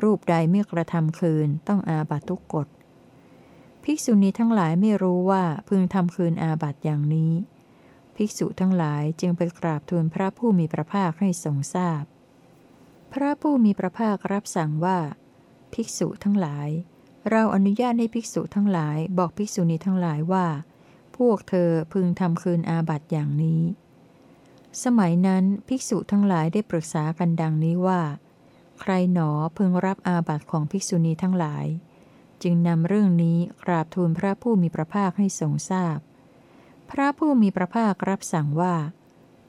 รูปใดไม่กระทำคืนต้องอาบัตทุกกฎ ภิกษุณีทั้งหลายไม่รู้ว่าพึงทำคืนอาบัติอย่างนี้ ภิกษุทั้งหลายจึงไปกราบทูลพระผู้มีพระภาคให้ทรงทราบพพระผู้มีพระภาครับสั่งว่า ภิกษุทั้งหลาย เราอนุญาตให้ภิกษุทั้งหลายบอกภิกษุณีทั้งหลายว่า พวกเธอพึงทำคืนอาบัติอย่างนี้ สมัยนั้นภิกษุทั้งหลายได้ปรึกษากันดังนี้ว่า ใครหนอพึงรับอาบัติของภิกษุณีทั้งหลาย จึงนำเรื่องนี้กราบทูลพระผู้มีพระภาคให้ทรงทราบพพระผู้มีพระภาครับสั่งว่า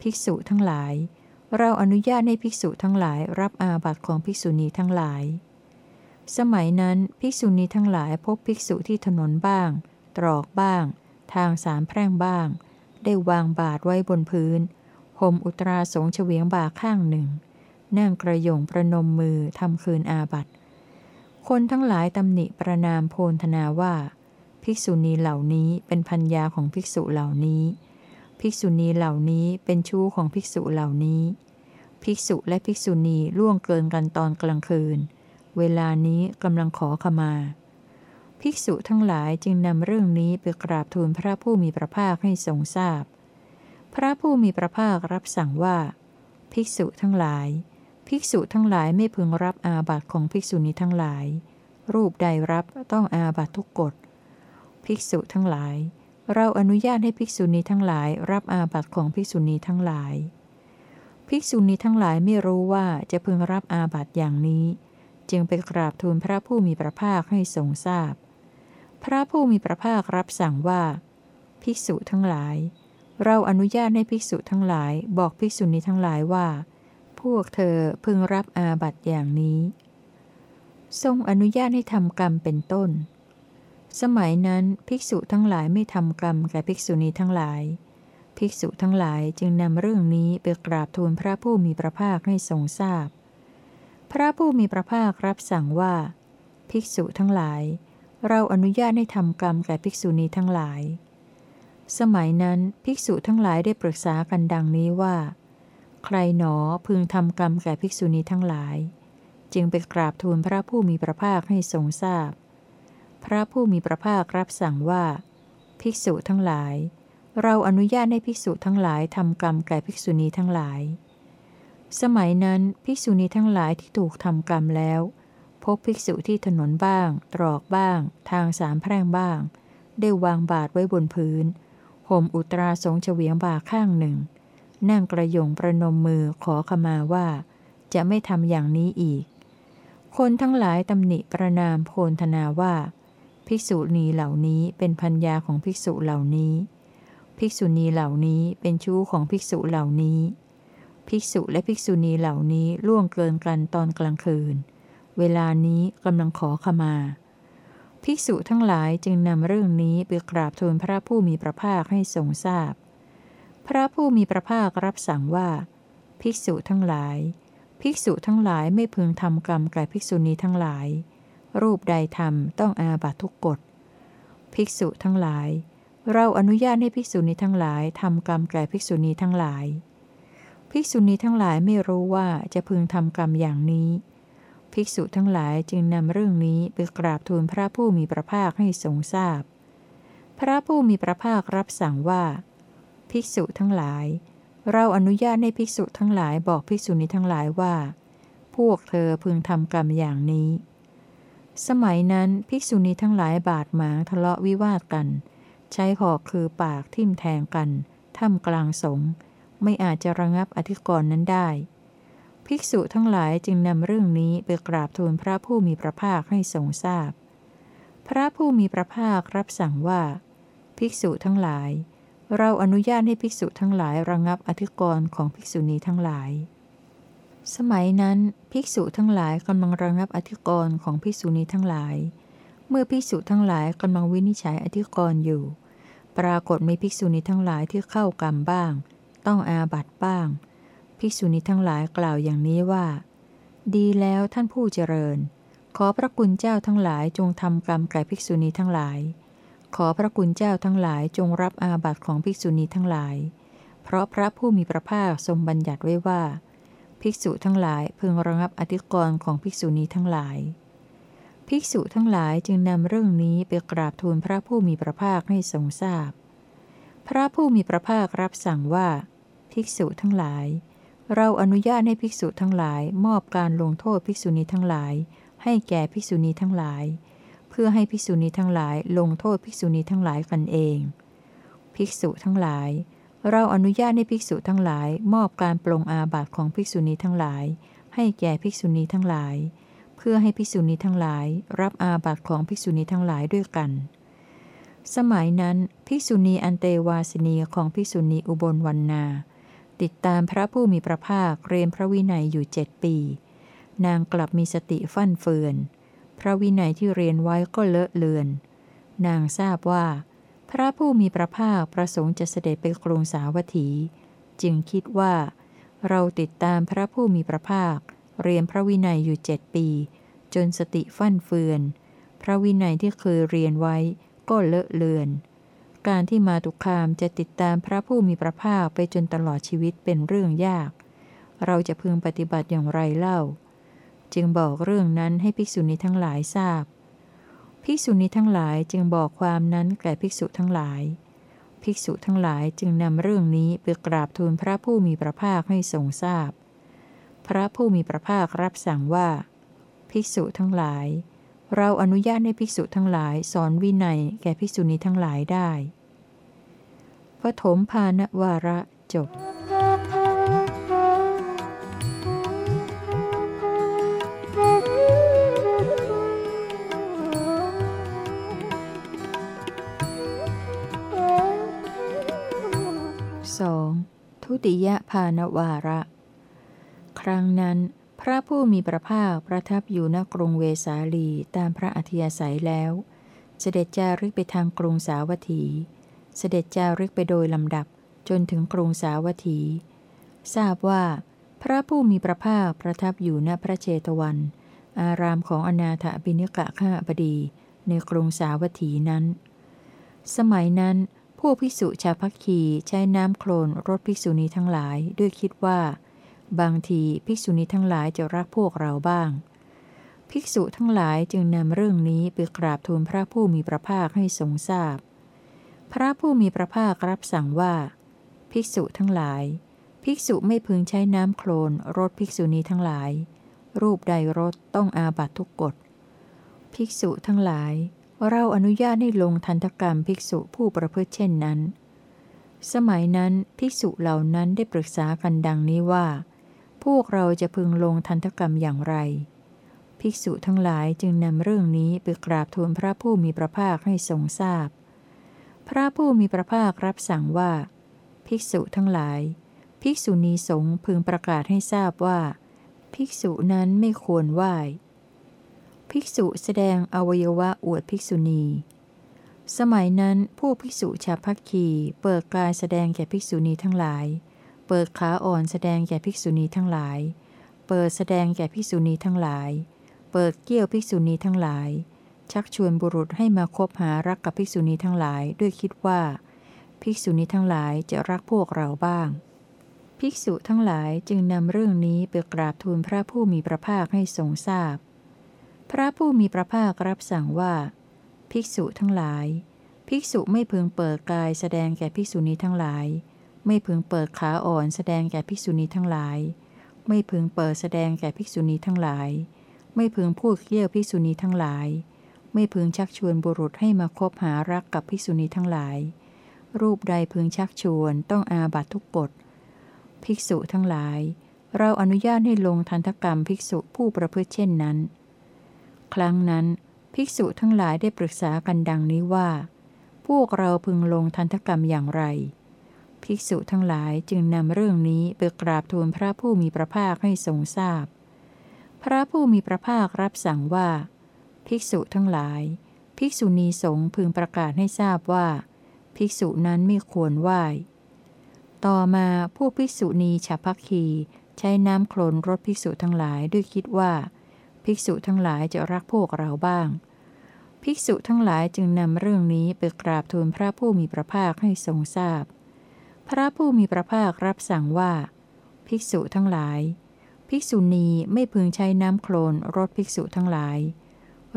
ภิกษุทั้งหลาย เราอนุญาตให้ภิกษุทั้งหลายรับอาบัติของภิกษุณีทั้งหลาย สมัยนั้นภิกษุณีทั้งหลายพบภิกษุที่ถนนบ้าง ตรอกบ้าง ทางสามแพร่งบ้าง ได้วางบาทไว้บนพื้นห่มอุตราสงเฉวียงบ่าข้างหนึ่ง นั่งกระยงประนมมือทำคืนอาบัต คนทั้งหลายตำหนิประนามโพลธนาว่า ภิกษุณีเหล่านี้เป็นพัญญาของภิกษุเหล่านี้ ภิกษุณีเหล่านี้เป็นชู้ของภิกษุเหล่านี้ ภิกษุและภิกษุณีล่วงเกินกันตอนกลางคืน เวลานี้กำลังขอขมา ภิกษุทั้งหลายจึงนำเรื่องนี้ไปกราบทูลพระผู้มีพระภาคให้ทรงทราบพพระผู้มีพระภาครับสั่งว่า ภิกษุทั้งหลาย ภิกษุทั้งหลายไม่พึงรับอาบัติของภิกษุณีทั้งหลาย รูปใดรับต้องอาบัติทุกกฎ ภิกษุทั้งหลาย เราอนุญาตให้ภิกษุณีทั้งหลาย รับอาบัติของภิกษุณีทั้งหลาย ภิกษุณีทั้งหลายไม่รู้ว่าจะพึงรับอาบัติอย่างนี้ จึงไปกราบทูลพระผู้มีพระภาคให้ทรงทราบพพระผู้มีพระภาครับสั่งว่า ภิกษุทั้งหลาย เราอนุญาตให้ภิกษุทั้งหลาย บอกภิกษุณีทั้งหลายว่า พวกเธอพึงรับอาบัติอย่างนี้ ทรงอนุญาตให้ทำกรรมเป็นต้น สมัยนั้นภิกษุทั้งหลายไม่ทำกรรมแก่ภิกษุณีทั้งหลาย ภิกษุทั้งหลายจึงนำเรื่องนี้ไปกราบทูลพระผู้มีพระภาคให้ทรงทราบพพระผู้มีพระภาครับสั่งว่า ภิกษุทั้งหลาย เราอนุญาตให้ทำกรรมแก่ภิกษุณีทั้งหลาย สมัยนั้นภิกษุทั้งหลายได้ปรึกษากันดังนี้ว่า ใครหนอพึงทำกรรมแก่ภิกษุณีทั้งหลาย จึงไปกราบทูลพระผู้มีพระภาคให้ทรงทราบพพระผู้มีพระภาครับสั่งว่า ภิกษุทั้งหลาย เราอนุญาตให้ภิกษุทั้งหลายทำกรรมแก่ภิกษุณีทั้งหลาย สมัยนั้นภิกษุณีทั้งหลายที่ถูกทำกรรมแล้ว พบภิกษุที่ถนนบ้าง ตรอกบ้าง ทางสามแพร่งบ้าง ได้วางบาทไว้บนพื้นห่มอุตราสงเฉวียงบ่าข้างหนึ่ง นั่งกระยงประนมมือขอขมาว่า จะไม่ทำอย่างนี้อีก คนทั้งหลายตำหนิประนามโพลธนาว่า ภิกษุณีเหล่านี้เป็นพัญญาของภิกษุเหล่านี้ ภิกษุณีเหล่านี้เป็นชู้ของภิกษุเหล่านี้ ภิกษุและภิกษุณีเหล่านี้ล่วงเกินกันตอนกลางคืน เวลานี้กำลังขอขมาภิกษุทั้งหลายจึงนำเรื่องนี้ไปกราบทูลพระผู้มีพระภาคให้ทรงทราบ พระผู้มีพระภาครับสั่งว่า ภิกษุทั้งหลาย ภิกษุทั้งหลายไม่พึงทำกรรมแก่ภิกษุณีทั้งหลาย รูปใดทำต้องอาบัตทุกกฎ ภิกษุทั้งหลาย เราอนุญาตให้ภิกษุณีทั้งหลายทำกรรมแก่ภิกษุณีทั้งหลาย ภิกษุณีทั้งหลายไม่รู้ว่าจะพึงทำกรรมอย่างนี้ ภิกษุทั้งหลายจึงนำเรื่องนี้ไปกราบทูลพระผู้มีพระภาคให้ทรงทราบพพระผู้มีพระภาครับสั่งว่า ภิกษุทั้งหลาย เราอนุญาตให้ภิกษุทั้งหลายบอกภิกษุณีทั้งหลายว่า พวกเธอพึงทำกรรมอย่างนี้ สมัยนั้นภิกษุณีทั้งหลายบาดหมางทะเลาะวิวาทกัน ใช้หอกคือปากทิ่มแทงกันท่ามกลางสงไม่อาจจะระงับอธิกรณ์นั้นได้ ภิกษุทั้งหลายจึงนำเรื่องนี้ไปกราบทูลพระผู้มีพระภาคให้ทรงทราบพพระผู้มีพระภาครับสั่งว่า ภิกษุทั้งหลาย เราอนุญาตให้ภิกษุทั้งหลายระงับอธิกรณ์ของภิกษุณีทั้งหลาย สมัยนั้นภิกษุทั้งหลายกำลังระงับอธิกรณ์ของภิกษุณีทั้งหลาย เมื่อภิกษุทั้งหลายกำลังวินิจฉัยอธิกรณ์อยู่ ปรากฏมีภิกษุณีทั้งหลายที่เข้ากรรมบ้าง ต้องอาบัตบ้าง ภิกษุณีทั้งหลายกล่าวอย่างนี้ว่า ดีแล้วท่านผู้เจริญ ขอพระคุณเจ้าทั้งหลายจงทำกรรมแก่ภิกษุณีทั้งหลาย ขอพระคุณเจ้าทั้งหลายจงรับอาบัติของภิกษุณีทั้งหลาย เพราะพระผู้มีพระภาคทรงบัญญัติไว้ว่า ภิกษุทั้งหลายพึงระงับอธิกรณ์ของภิกษุณีทั้งหลาย ภิกษุทั้งหลายจึงนำเรื่องนี้ไปกราบทูลพระผู้มีพระภาคให้ทรงทราบพพระผู้มีพระภาครับสั่งว่า ภิกษุทั้งหลาย เราอนุญาตให้ภิกษุทั้งหลายมอบการลงโทษภิกษุณีทั้งหลาย ให้แก่ภิกษุณีทั้งหลาย พื่อให้ภิกษุณีทั้งหลายลงโทษภิกษุณีทั้งหลายกันเอง ภิกษุทั้งหลาย เราอนุญาตให้ภิกษุทั้งหลาย มอบการปรงอาบัติของภิกษุณีทั้งหลาย ให้แก่ภิกษุณีทั้งหลาย เพื่อให้ภิกษุณีทั้งหลาย รับอาบัติของภิกษุณีทั้งหลายด้วยกัน สมัยนั้นภิกษุณีอันเตวาสินีของภิกษุณีอุบลวันนา ติดตามพระผู้มีพระภาคเรียนพระวินัยอยู่เจ็ดปี นางกลับมีสติฟั่นเฟือน พระวินัยที่เรียนไว้ก็เลอะเลือน นางทราบว่า พระผู้มีพระภาคประสงค์จะเสด็จไปกรุงสาวัตถี จึงคิดว่า เราติดตามพระผู้มีพระภาค เรียนพระวินัยอยู่เจ็ดปี จนสติฟั่นเฟือน พระวินัยที่เคยเรียนไว้ก็เลอะเลือน การที่มาตุคามจะติดตามพระผู้มีพระภาคไปจนตลอดชีวิตเป็นเรื่องยาก เราจะพึงปฏิบัติอย่างไรเล่า จึงบอกเรื่องนั้นให้ภิกษุณีทั้งหลายทราบ ภิกษุณีทั้งหลายจึงบอกความนั้นแก่ภิกษุทั้งหลาย ภิกษุทั้งหลายจึงนำเรื่องนี้ไปกราบทูลพระผู้มีพระภาคให้ทรงทราบพพระผู้มีพระภาครับสั่งว่า ภิกษุทั้งหลาย เราอนุญาตให้ภิกษุทั้งหลายสอนวินัยแก่ภิกษุณีทั้งหลายได้ปฐมภานวาระจบ ทุติยภานวาระ ครั้งนั้น พระผู้มีพระภาคประทับอยู่ณกรุงเวสาลีตามพระอัธยาศัยแล้ว เสด็จจาริกไปทางกรุงสาวัตถี เสด็จจาริกไปโดยลำดับจนถึงกรุงสาวัตถี ทราบว่า พระผู้มีพระภาคประทับอยู่ณพระเจตวัน อารามของอนาถบิณกะข้าบดีในกรุงสาวัตถีนั้น สมัยนั้น วกภิกษุชาพักคีใช้น้ำโคลนรถภิกษุณีทั้งหลายด้วยคิดว่า บางทีภิกษุณีทั้งหลายจะรักพวกเราบ้าง ภิกษุทั้งหลายจึงนำเรื่องนี้ไปกราบทูลพระผู้มีพระภาคให้ทรงทราบพพระผู้มีพระภาครับสั่งว่า ภิกษุทั้งหลาย ภิกษุไม่พึงใช้น้ำโคลนรถภิกษุณีทั้งหลาย รูปใดรถต้องอาบัตทุกกฎภิกษุทั้งหลาย เราอนุญาตให้ลงทันตกรรมภิกษุผู้ประพฤติเช่นนั้น สมัยนั้นภิกษุเหล่านั้นได้ปรึกษากันดังนี้ว่า พวกเราจะพึงลงทันตกรรมอย่างไร ภิกษุทั้งหลายจึงนำเรื่องนี้ไปกราบทูลพระผู้มีพระภาคให้ทรงทราบพพระผู้มีพระภาครับสั่งว่า ภิกษุทั้งหลาย ภิกษุณีสงพึงประกาศให้ทราบว่า ภิกษุนั้นไม่ควรไหว้ ภิกษุแสดงอวัยวะอวดภิกษุณี สมัยนั้นผู้ภิกษุชาวพักคีเปิดกายแสดงแก่ภิกษุณีทั้งหลาย เปิดขาอ่อนแสดงแก่ภิกษุณีทั้งหลาย เปิดแสดงแก่ภิกษุณีทั้งหลาย เปิดเกี่ยวภิกษุณีทั้งหลาย ชักชวนบุรุษให้มาคบหารักกับภิกษุณีทั้งหลายด้วยคิดว่า ภิกษุณีทั้งหลายจะรักพวกเราบ้างภิกษุทั้งหลายจึงนำเรื่องนี้ไปกราบทูลพระผู้มีพระภาคให้ทรงทราบพ ระผู้มีพระภาครับสั่งว่า ภิกษุทั้งหลาย ภิกษุไม่พึงเปิดกายแสดงแก่ภิกษุณีทั้งหลาย ไม่พึงเปิดขาอ่อนแสดงแก่ภิกษุณีทั้งหลาย ไม่พึงเปิดแสดงแก่ภิกษุณีทั้งหลาย ไม่พึงพูดเกี่ยวภิกษุณีทั้งหลาย ไม่พึงชักชวนบุรุษให้มาคบหารักกับภิกษุณีทั้งหลาย รูปใดพึงชักชวนต้องอาบัตทุกกฎ ภิกษุทั้งหลาย เราอนุญาตให้ลงทันตกรรมภิกษุผู้ประพฤติเช่นนั้น ครั้งนั้นภิกษุทั้งหลายได้ปรึกษากันดังนี้ว่า พวกเราพึงลงทันตกรรมอย่างไร ภิกษุทั้งหลายจึงนำเรื่องนี้ไปกราบทูลพระผู้มีพระภาคให้ทรงทราบพพระผู้มีพระภาครับสั่งว่า ภิกษุทั้งหลาย ภิกษุณีสงฆ์พึงประกาศให้ทราบว่า ภิกษุนั้นไม่ควรไหว้ ต่อมาผู้ภิกษุณีฉับพักคี ใช้น้ำโคลนรถภิกษุทั้งหลายด้วยคิดว่า ภิกษุทั้งหลายจะรักพวกเราบ้าง ภิกษุทั้งหลายจึงนำเรื่องนี้ไปกราบทูลพระผู้มีพระภาคให้ทรงทราบพพระผู้มีพระภาครับสั่งว่า ภิกษุทั้งหลาย ภิกษุณีไม่พึงใช้น้ำโคลนรถภิกษุทั้งหลาย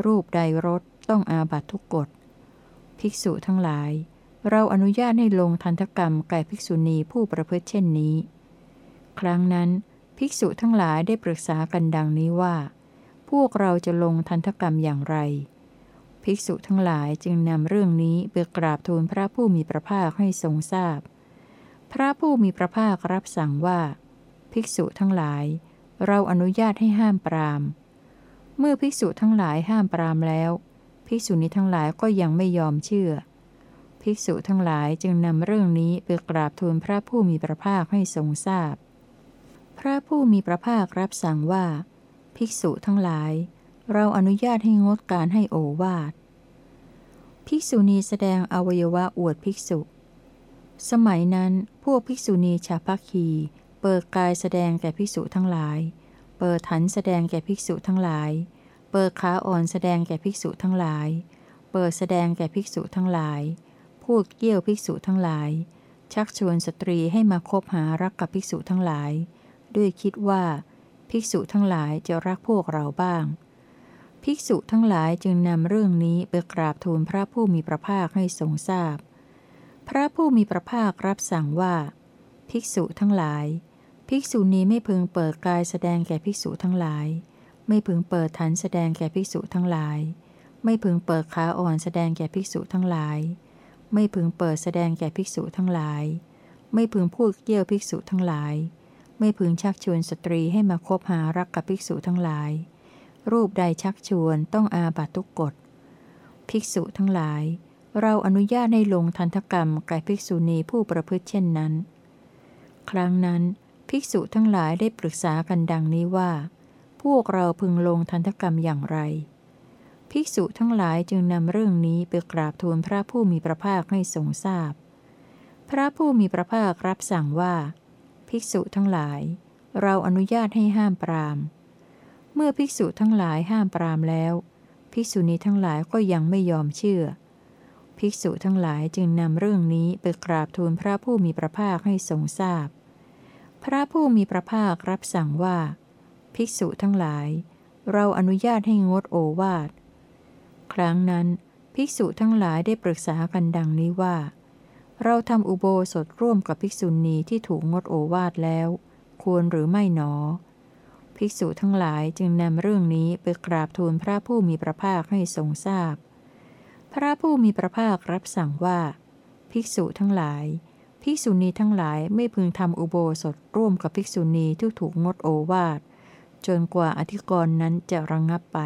รูปใดรถต้องอาบัตทุกกฎ ภิกษุทั้งหลาย เราอนุญาตให้ลงทันตกรรมแก่ภิกษุณีผู้ประพฤติเช่นนี้ ครั้งนั้น ภิกษุทั้งหลายได้ปรึกษากันดังนี้ว่า พวกเราจะลงทันตกรรมอย่างไร ภิกษุทั้งหลายจึงนำเรื่องนี้ไปกราบทูลพระผู้มีพระภาคให้ทรงทราบพพระผู้มีพระภาครับสั่งว่า ภิกษุทั้งหลาย เราอนุญาตให้ห้ามปราม เมื่อภิกษุทั้งหลายห้ามปรามแล้ว ภิกษุนี้ทั้งหลายก็ยังไม่ยอมเชื่อ ภิกษุทั้งหลายจึงนำเรื่องนี้ไปกราบทูลพระผู้มีพระภาคให้ทรงทราบพพระผู้มีพระภาครับสั่งว่า ภิกษุทั้งหลาย เราอนุญาตให้งดการให้โอวาท ภิกษุณีแสดงอวัยวะอวดภิกษุ สมัยนั้นพวกภิกษุณีชาพักคี เปิดกายแสดงแก่ภิกษุทั้งหลาย เปิดฐานแสดงแก่ภิกษุทั้งหลาย เปิดขาอ่อนแสดงแก่ภิกษุทั้งหลาย เปิดแสดงแก่ภิกษุทั้งหลาย พูดเกี่ยวภิกษุทั้งหลาย ชักชวนสตรีให้มาคบหารักกับภิกษุทั้งหลาย ด้วยคิดว่า ภิกษุทั้งหลายจะรักพวกเราบ้าง ภิกษุทั้งหลายจึงนำเรื่องนี้ไปกราบทูลพระผู้มีพระภาคให้ทรงทราบพพระผู้มีพระภาครับสั่งว่า ภิกษุทั้งหลาย ภิกษุนี้ไม่พึงเปิดกายแสดงแก่ภิกษุทั้งหลาย ไม่พึงเปิดฐานแสดงแก่ภิกษุทั้งหลาย ไม่พึงเปิดขาอ่อนแสดงแก่ภิกษุทั้งหลาย ไม่พึงเปิดแสดงแก่ภิกษุทั้งหลาย ไม่พึงพูดเกี่ยวภิกษุทั้งหลาย ไม่พึงชักชวนสตรีให้มาคบหารักกับภิกษุทั้งหลาย รูปใดชักชวนต้องอาบัตทุกกฎ ภิกษุทั้งหลาย เราอนุญาตให้ลงทันทกรรมแก่ภิกษุณีผู้ประพฤติเช่นนั้น ครั้งนั้น ภิกษุทั้งหลายได้ปรึกษากันดังนี้ว่า พวกเราพึงลงทันทกรรมอย่างไร ภิกษุทั้งหลายจึงนำเรื่องนี้ไปกราบทูลพระผู้มีพระภาคให้ทรงทราบพพระผู้มีพระภาครับสั่งว่า ภิกษุทั้งหลาย เราอนุญาตให้ห้ามปรามเมื่อภิกษุทั้งหลายห้ามปรามแล้ว ภิกษุณีทั้งหลายก็ยังไม่ยอมเชื่อ ภิกษุทั้งหลายจึงนำเรื่องนี้ไปกราบทูลพระผู้มีพระภาคให้ทรงทราบพพระผู้มีพระภาครับสั่งว่า ภิกษุทั้งหลาย เราอนุญาตให้งดโอวาท ครั้งนั้น ภิกษุทั้งหลายได้ปรึกษากันดังนี้ว่า เราทำอุโบสถร่วมกับภิกษุณีที่ถูกงดโอวาทแล้ว ควรหรือไม่หนอ ภิกษุทั้งหลายจึงนำเรื่องนี้ไปกราบทูลพระผู้มีพระภาคให้ทรงทราบพพระผู้มีพระภาครับสั่งว่า ภิกษุทั้งหลาย ภิกษุณีทั้งหลายไม่พึงทำอุโบสถร่วมกับภิกษุณีที่ถูกงดโอวาทจนกว่าอธิกรณ์นั้นจะระงงับไป